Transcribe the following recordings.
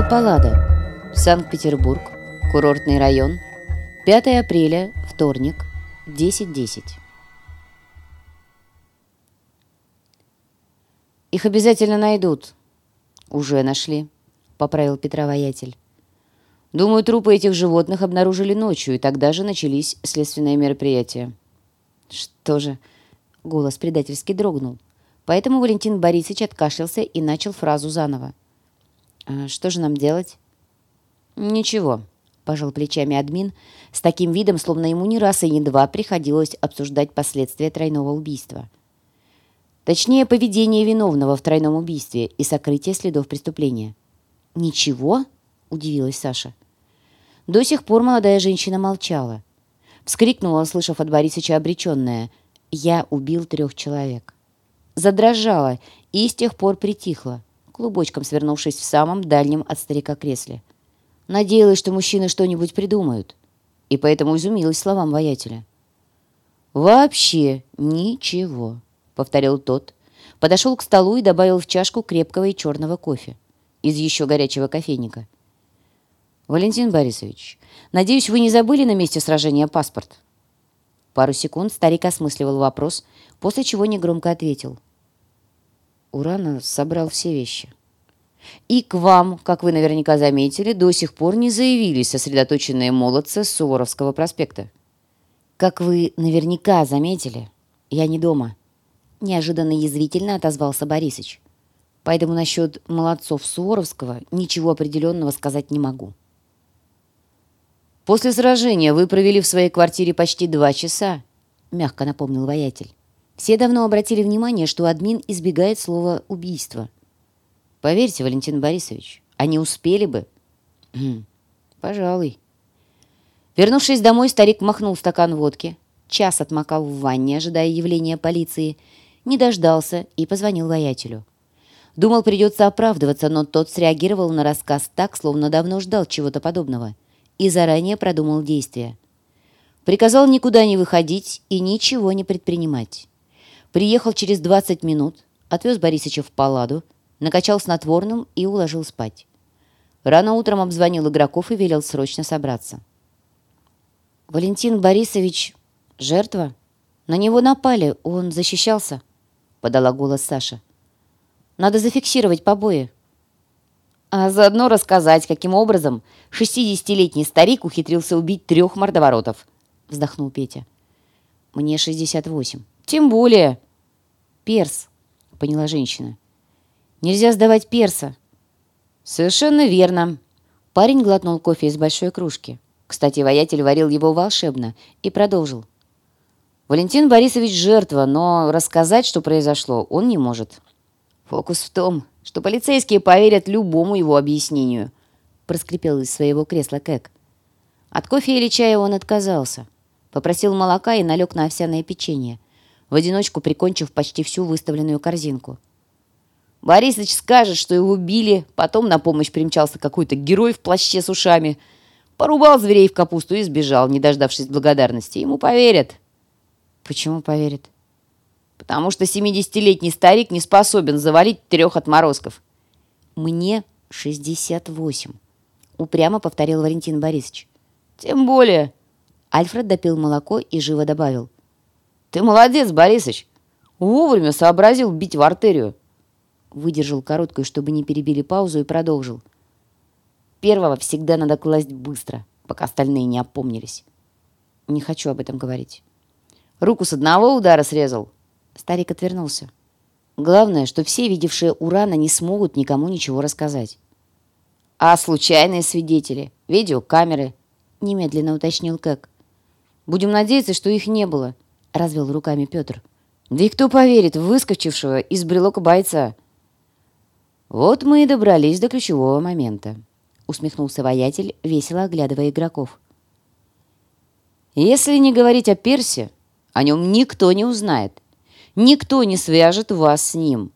Дело Паллада. Санкт-Петербург. Курортный район. 5 апреля, вторник, 10.10. «Их обязательно найдут». «Уже нашли», — поправил Петра воятель. «Думаю, трупы этих животных обнаружили ночью, и тогда же начались следственные мероприятия». «Что же?» — голос предательски дрогнул. Поэтому Валентин Борисович откашлялся и начал фразу заново. «А «Что же нам делать?» «Ничего», — пожал плечами админ, с таким видом, словно ему не раз и не два приходилось обсуждать последствия тройного убийства. Точнее, поведение виновного в тройном убийстве и сокрытие следов преступления. «Ничего?» — удивилась Саша. До сих пор молодая женщина молчала. Вскрикнула, услышав от Борисовича обреченное «Я убил трех человек». Задрожала и с тех пор притихла, клубочком свернувшись в самом дальнем от старика кресле. Надеялась, что мужчины что-нибудь придумают, и поэтому изумилась словам воятеля. «Вообще ничего», — повторил тот, подошел к столу и добавил в чашку крепкого и черного кофе из еще горячего кофейника. «Валентин Борисович, надеюсь, вы не забыли на месте сражения паспорт?» Пару секунд старик осмысливал вопрос, после чего негромко ответил. Урана собрал все вещи. И к вам, как вы наверняка заметили, до сих пор не заявились сосредоточенные молодцы Суворовского проспекта. Как вы наверняка заметили, я не дома. Неожиданно язвительно отозвался Борисыч. Поэтому насчет молодцов Суворовского ничего определенного сказать не могу. «После сражения вы провели в своей квартире почти два часа», — мягко напомнил воятель. Все давно обратили внимание, что админ избегает слова «убийство». Поверьте, Валентин Борисович, они успели бы. Хм, пожалуй. Вернувшись домой, старик махнул стакан водки, час отмокал в ванне, ожидая явления полиции, не дождался и позвонил воятелю. Думал, придется оправдываться, но тот среагировал на рассказ так, словно давно ждал чего-то подобного — и заранее продумал действия. Приказал никуда не выходить и ничего не предпринимать. Приехал через 20 минут, отвез Борисыча в паладу, накачал снотворным и уложил спать. Рано утром обзвонил игроков и велел срочно собраться. «Валентин Борисович — жертва? На него напали, он защищался», — подала голос Саша. «Надо зафиксировать побои» а заодно рассказать, каким образом 60-летний старик ухитрился убить трех мордоворотов», — вздохнул Петя. «Мне 68. Тем более...» «Перс», — поняла женщина. «Нельзя сдавать перса». «Совершенно верно». Парень глотнул кофе из большой кружки. Кстати, воятель варил его волшебно и продолжил. Валентин Борисович жертва, но рассказать, что произошло, он не может. Фокус в том, что полицейские поверят любому его объяснению», — проскрипел из своего кресла Кэк. От кофе или чая он отказался. Попросил молока и налег на овсяное печенье, в одиночку прикончив почти всю выставленную корзинку. Борисыч скажет, что его убили, потом на помощь примчался какой-то герой в плаще с ушами, порубал зверей в капусту и сбежал, не дождавшись благодарности. Ему поверят. Почему поверят? потому что 70-летний старик не способен завалить трех отморозков. «Мне 68», — упрямо повторил Валентин Борисович. «Тем более». Альфред допил молоко и живо добавил. «Ты молодец, Борисыч! Вовремя сообразил бить в артерию!» Выдержал короткую, чтобы не перебили паузу, и продолжил. «Первого всегда надо класть быстро, пока остальные не опомнились. Не хочу об этом говорить. Руку с одного удара срезал, Старик отвернулся. Главное, что все, видевшие Урана, не смогут никому ничего рассказать. «А случайные свидетели? Видеокамеры?» — немедленно уточнил Кэк. «Будем надеяться, что их не было», — развел руками Петр. «Да и кто поверит в выскочившего из брелока бойца?» «Вот мы и добрались до ключевого момента», — усмехнулся воятель, весело оглядывая игроков. «Если не говорить о Персе, о нем никто не узнает. Никто не свяжет вас с ним,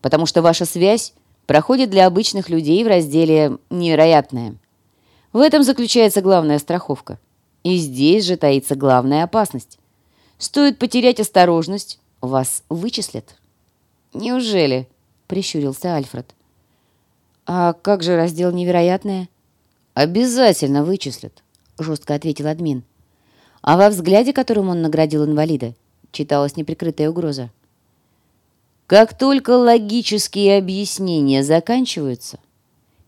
потому что ваша связь проходит для обычных людей в разделе «Невероятное». В этом заключается главная страховка. И здесь же таится главная опасность. Стоит потерять осторожность, вас вычислят. «Неужели?» — прищурился Альфред. «А как же раздел невероятное?» «Обязательно вычислят», — жестко ответил админ. А во взгляде, которым он наградил инвалида, читалась неприкрытая угроза. Как только логические объяснения заканчиваются,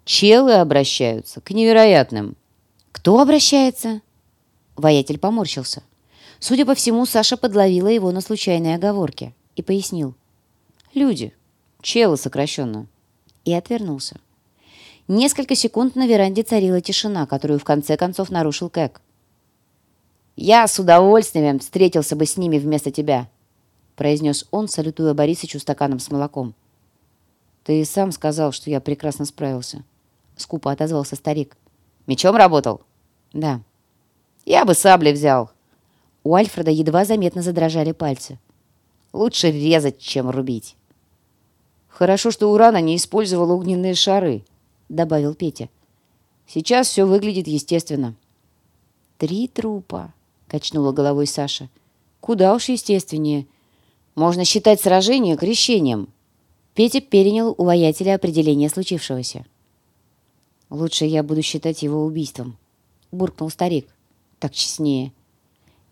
челы обращаются к невероятным. «Кто обращается?» Воятель поморщился. Судя по всему, Саша подловила его на случайной оговорке и пояснил. «Люди. Челы сокращенно». И отвернулся. Несколько секунд на веранде царила тишина, которую в конце концов нарушил Кэк. «Я с удовольствием встретился бы с ними вместо тебя», произнес он, салютуя Борисычу стаканом с молоком. «Ты сам сказал, что я прекрасно справился», — скупо отозвался старик. «Мечом работал?» «Да». «Я бы сабли взял», у Альфреда едва заметно задрожали пальцы. Лучше резать, чем рубить. «Хорошо, что Урана не использовал огненные шары», — добавил Петя. «Сейчас все выглядит естественно». «Три трупа», — качнула головой Саша. «Куда уж естественнее. Можно считать сражение крещением». Петя перенял у воятеля определение случившегося. «Лучше я буду считать его убийством», — буркнул старик. «Так честнее»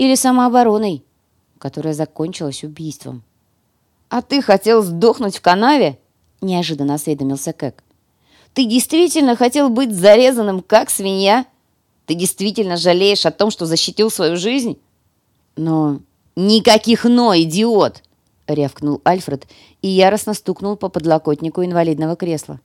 или самообороной, которая закончилась убийством. «А ты хотел сдохнуть в канаве?» – неожиданно осведомился Кэк. «Ты действительно хотел быть зарезанным, как свинья? Ты действительно жалеешь о том, что защитил свою жизнь?» «Но...» «Никаких «но», идиот!» — рявкнул Альфред и яростно стукнул по подлокотнику инвалидного кресла.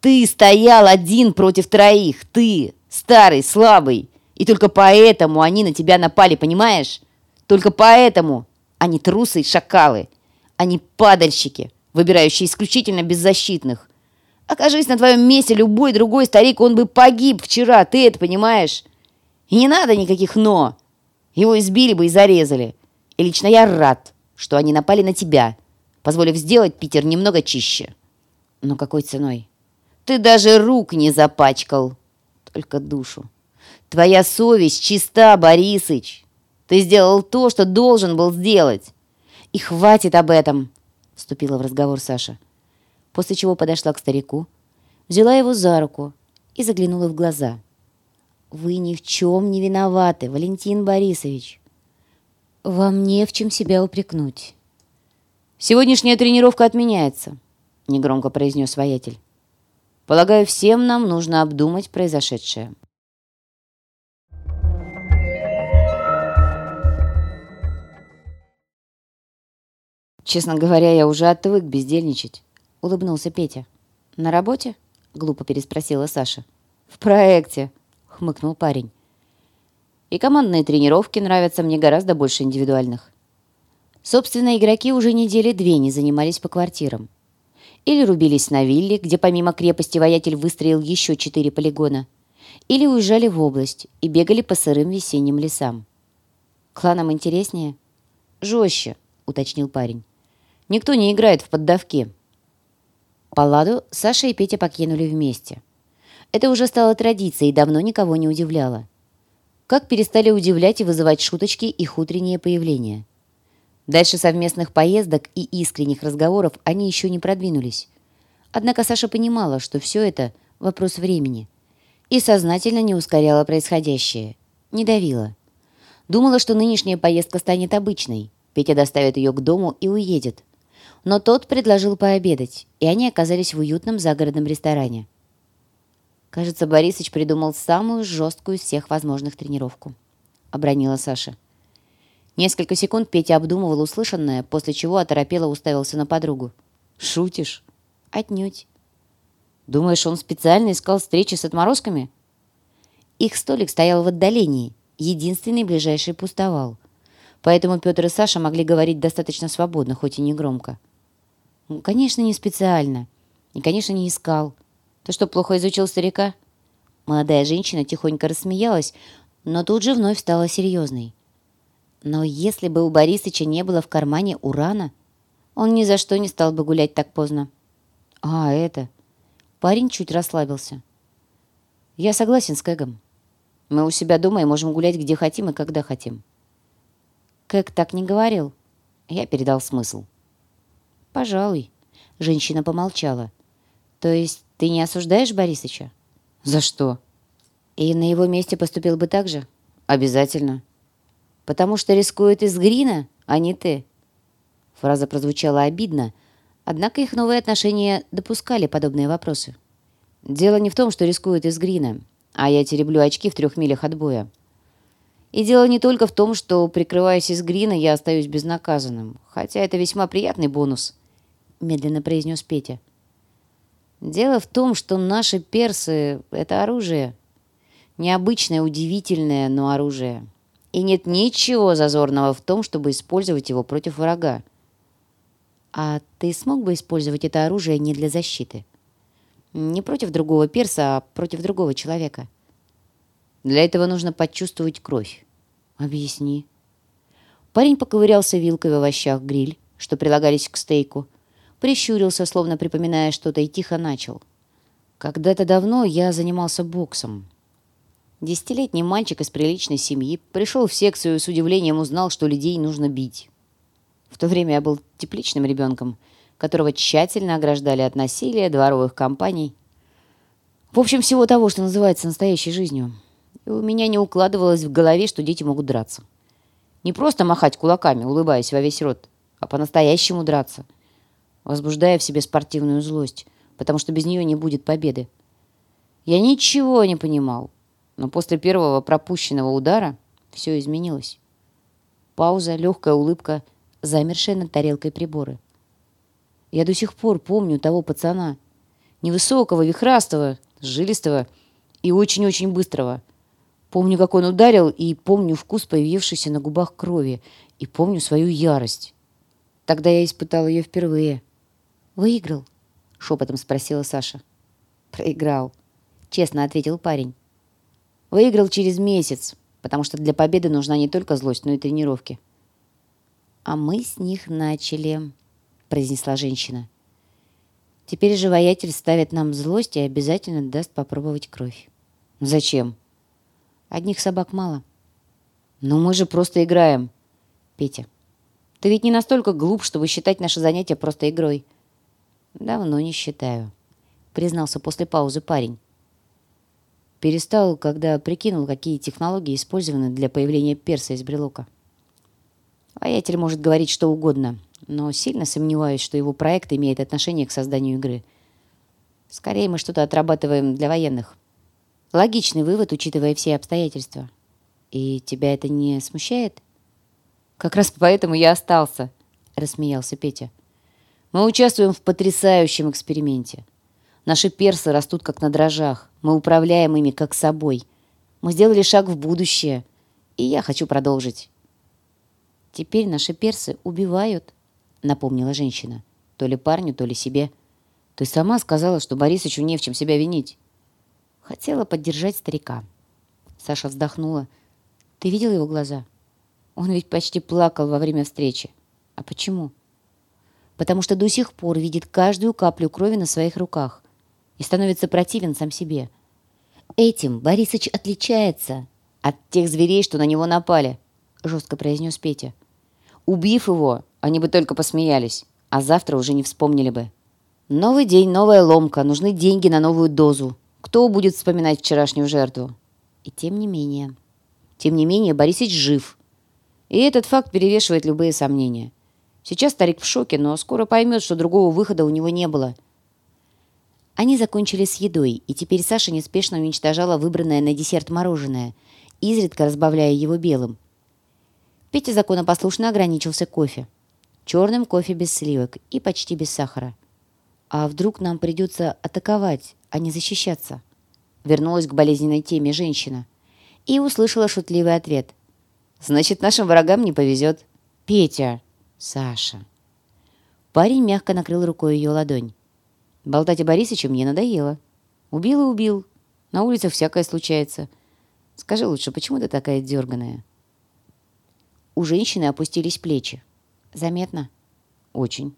«Ты стоял один против троих! Ты, старый, слабый! И только поэтому они на тебя напали, понимаешь? Только поэтому они трусы и шакалы. Они падальщики, выбирающие исключительно беззащитных. Окажись на твоем месте любой другой старик, он бы погиб вчера, ты это понимаешь? И не надо никаких «но». Его избили бы и зарезали. И лично я рад, что они напали на тебя, позволив сделать Питер немного чище. Но какой ценой? Ты даже рук не запачкал, только душу. Твоя совесть чиста, Борисыч. Ты сделал то, что должен был сделать. И хватит об этом, вступила в разговор Саша. После чего подошла к старику, взяла его за руку и заглянула в глаза. Вы ни в чем не виноваты, Валентин Борисович. Вам не в чем себя упрекнуть. Сегодняшняя тренировка отменяется, негромко произнес воятель. Полагаю, всем нам нужно обдумать произошедшее. «Честно говоря, я уже отвык бездельничать», — улыбнулся Петя. «На работе?» — глупо переспросила Саша. «В проекте», — хмыкнул парень. «И командные тренировки нравятся мне гораздо больше индивидуальных». Собственно, игроки уже недели две не занимались по квартирам. Или рубились на вилле, где помимо крепости воятель выстроил еще четыре полигона. Или уезжали в область и бегали по сырым весенним лесам. «Кланам интереснее?» «Жестче», — уточнил парень. Никто не играет в поддавки. Палладу Саша и Петя покинули вместе. Это уже стало традицией и давно никого не удивляло. Как перестали удивлять и вызывать шуточки их утреннее появление. Дальше совместных поездок и искренних разговоров они еще не продвинулись. Однако Саша понимала, что все это – вопрос времени. И сознательно не ускоряла происходящее. Не давила. Думала, что нынешняя поездка станет обычной. Петя доставит ее к дому и уедет но тот предложил пообедать, и они оказались в уютном загородном ресторане. «Кажется, Борисыч придумал самую жесткую из всех возможных тренировку», — обронила Саша. Несколько секунд Петя обдумывал услышанное, после чего оторопело уставился на подругу. «Шутишь?» «Отнюдь». «Думаешь, он специально искал встречи с отморозками?» Их столик стоял в отдалении, единственный ближайший пустовал. Поэтому Петр и Саша могли говорить достаточно свободно, хоть и не громко. Ну, конечно, не специально. И, конечно, не искал. Ты что, плохо изучил старика? Молодая женщина тихонько рассмеялась, но тут же вновь стала серьезной. Но если бы у Борисыча не было в кармане урана, он ни за что не стал бы гулять так поздно. А, это... Парень чуть расслабился. Я согласен с Кэгом. Мы у себя дома и можем гулять где хотим и когда хотим. Кэг так не говорил. Я передал смысл. «Пожалуй». Женщина помолчала. «То есть Ты не осуждаешь Борисыча? За что? И на его месте поступил бы так же? Обязательно. Потому что рискует из Грина, а не ты. Фраза прозвучала обидно, однако их новые отношения допускали подобные вопросы. Дело не в том, что рискует из Грина, а я тереблю очки в трех милях от боя. И дело не только в том, что, прикрываясь из Грина, я остаюсь безнаказанным, хотя это весьма приятный бонус, медленно произнес Петя. Дело в том, что наши персы — это оружие. Необычное, удивительное, но оружие. И нет ничего зазорного в том, чтобы использовать его против врага. А ты смог бы использовать это оружие не для защиты? Не против другого перса, а против другого человека. Для этого нужно почувствовать кровь. Объясни. Парень поковырялся вилкой в овощах гриль, что прилагались к стейку, прищурился, словно припоминая что-то, и тихо начал. «Когда-то давно я занимался боксом. Десятилетний мальчик из приличной семьи пришел в секцию и с удивлением узнал, что людей нужно бить. В то время я был тепличным ребенком, которого тщательно ограждали от насилия, дворовых компаний. В общем, всего того, что называется настоящей жизнью. И у меня не укладывалось в голове, что дети могут драться. Не просто махать кулаками, улыбаясь во весь рот, а по-настоящему драться — возбуждая в себе спортивную злость, потому что без нее не будет победы. Я ничего не понимал, но после первого пропущенного удара все изменилось. Пауза, легкая улыбка, замершая над тарелкой приборы. Я до сих пор помню того пацана, невысокого, вихрастого, жилистого и очень-очень быстрого. Помню, как он ударил, и помню вкус появившийся на губах крови, и помню свою ярость. Тогда я испытал ее впервые. «Выиграл?» — шепотом спросила Саша. «Проиграл», — честно ответил парень. «Выиграл через месяц, потому что для победы нужна не только злость, но и тренировки». «А мы с них начали», — произнесла женщина. «Теперь же воятель ставит нам злость и обязательно даст попробовать кровь». «Зачем?» «Одних собак мало». «Но мы же просто играем». «Петя, ты ведь не настолько глуп, чтобы считать наше занятие просто игрой». «Давно не считаю», — признался после паузы парень. Перестал, когда прикинул, какие технологии использованы для появления перса из брелока. Воятель может говорить что угодно, но сильно сомневаюсь, что его проект имеет отношение к созданию игры. Скорее, мы что-то отрабатываем для военных. Логичный вывод, учитывая все обстоятельства. И тебя это не смущает? Как раз поэтому я остался, рассмеялся Петя. Мы участвуем в потрясающем эксперименте. Наши персы растут как на дрожжах. Мы управляем ими как собой. Мы сделали шаг в будущее. И я хочу продолжить. Теперь наши персы убивают, напомнила женщина. То ли парню, то ли себе. Ты сама сказала, что Борисычу не в чем себя винить. Хотела поддержать старика. Саша вздохнула. Ты видел его глаза? Он ведь почти плакал во время встречи. А почему? Потому что до сих пор видит каждую каплю крови на своих руках и становится противен сам себе. Этим Борисыч отличается от тех зверей, что на него напали, жестко произнес Петя. Убив его, они бы только посмеялись, а завтра уже не вспомнили бы. Новый день, новая ломка, нужны деньги на новую дозу. Кто будет вспоминать вчерашнюю жертву? И тем не менее. Тем не менее, Борисыч жив. И этот факт перевешивает любые сомнения. Сейчас старик в шоке, но скоро поймет, что другого выхода у него не было. Они закончили с едой, и теперь Саша неспешно уничтожала выбранное на десерт мороженое, изредка разбавляя его белым. Петя законопослушно ограничился кофе. Черным кофе без сливок и почти без сахара. А вдруг нам придется атаковать, а не защищаться? Вернулась к болезненной теме женщина. И услышала шутливый ответ. «Значит, нашим врагам не повезет». «Петя!» Саша. Парень мягко накрыл рукой ее ладонь. Болтать о Борисыче мне надоело. Убил и убил. На улицах всякое случается. Скажи лучше, почему ты такая дерганая? У женщины опустились плечи. Заметно? Очень.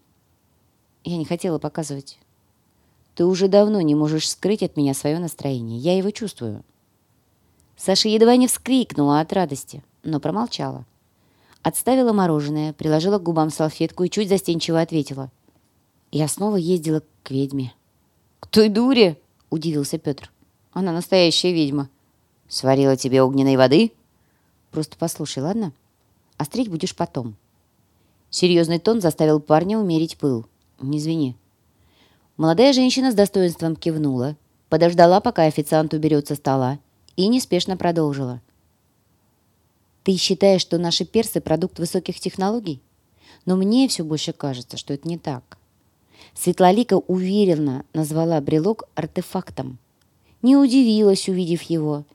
Я не хотела показывать. Ты уже давно не можешь скрыть от меня свое настроение. Я его чувствую. Саша едва не вскрикнула от радости, но промолчала. Отставила мороженое, приложила к губам салфетку и чуть застенчиво ответила. Я снова ездила к ведьме. той дуре?» — удивился Петр. «Она настоящая ведьма». «Сварила тебе огненной воды?» «Просто послушай, ладно? Острить будешь потом». Серьезный тон заставил парня умерить пыл. «Не извини». Молодая женщина с достоинством кивнула, подождала, пока официант уберет со стола, и неспешно продолжила. «Ты считаешь, что наши персы – продукт высоких технологий? Но мне все больше кажется, что это не так. Светлолика уверенно назвала брелок артефактом. Не удивилась, увидев его,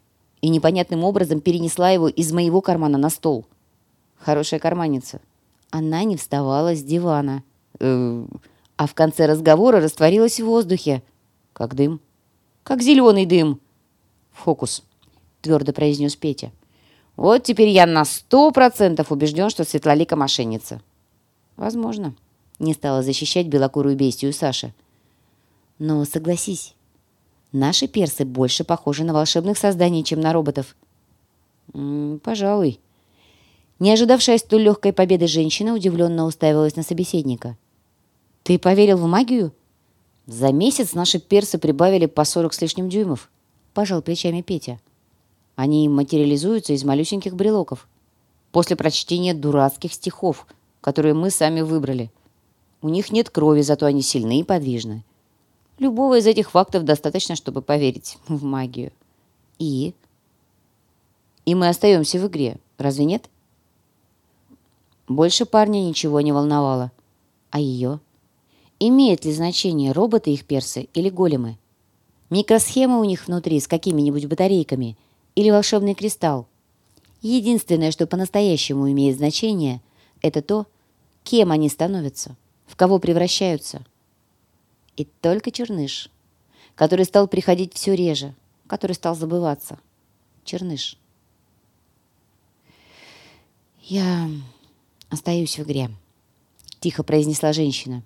и непонятным образом перенесла его из моего кармана на стол. Хорошая карманница. Она не вставала с дивана. Э, а в конце разговора растворилась в воздухе. Как дым. Как зеленый дым. Фокус, твердо произнес Петя. Вот теперь я на сто процентов убежден, что Светлолика мошенница. Возможно. Не стала защищать белокурую бестию Саша. Но согласись, наши персы больше похожи на волшебных созданий, чем на роботов. М -м, пожалуй. Не ожидавшая столь легкой победы женщина удивленно уставилась на собеседника. «Ты поверил в магию?» «За месяц наши персы прибавили по сорок с лишним дюймов», — пожал плечами Петя. «Они материализуются из малюсеньких брелоков. После прочтения дурацких стихов, которые мы сами выбрали. У них нет крови, зато они сильны и подвижны. Любого из этих фактов достаточно, чтобы поверить в магию. И? И мы остаемся в игре, разве нет? Больше парня ничего не волновало. А ее? Имеет ли значение, роботы их персы или големы? Микросхема у них внутри с какими-нибудь батарейками или волшебный кристалл? Единственное, что по-настоящему имеет значение, это то, кем они становятся в кого превращаются. И только Черныш, который стал приходить все реже, который стал забываться. Черныш. «Я остаюсь в игре», — тихо произнесла женщина.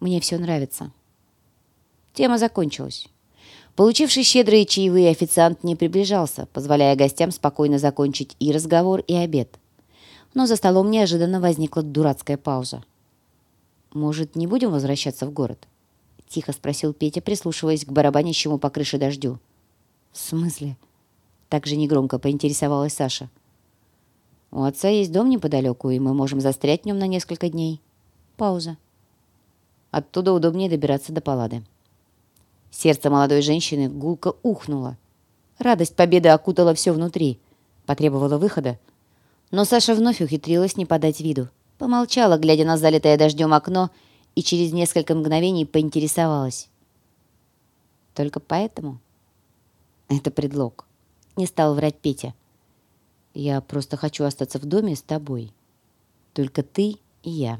«Мне все нравится». Тема закончилась. Получивший щедрые чаевые официант не приближался, позволяя гостям спокойно закончить и разговор, и обед. Но за столом неожиданно возникла дурацкая пауза. «Может, не будем возвращаться в город?» — тихо спросил Петя, прислушиваясь к барабанящему по крыше дождю. «В смысле?» — так же негромко поинтересовалась Саша. «У отца есть дом неподалеку, и мы можем застрять в нем на несколько дней». Пауза. Оттуда удобнее добираться до палады. Сердце молодой женщины гулко ухнуло. Радость победы окутала все внутри. Потребовала выхода. Но Саша вновь ухитрилась не подать виду. Помолчала, глядя на залитое дождем окно, и через несколько мгновений поинтересовалась. Только поэтому? Это предлог. Не стал врать Петя. Я просто хочу остаться в доме с тобой. Только ты и я.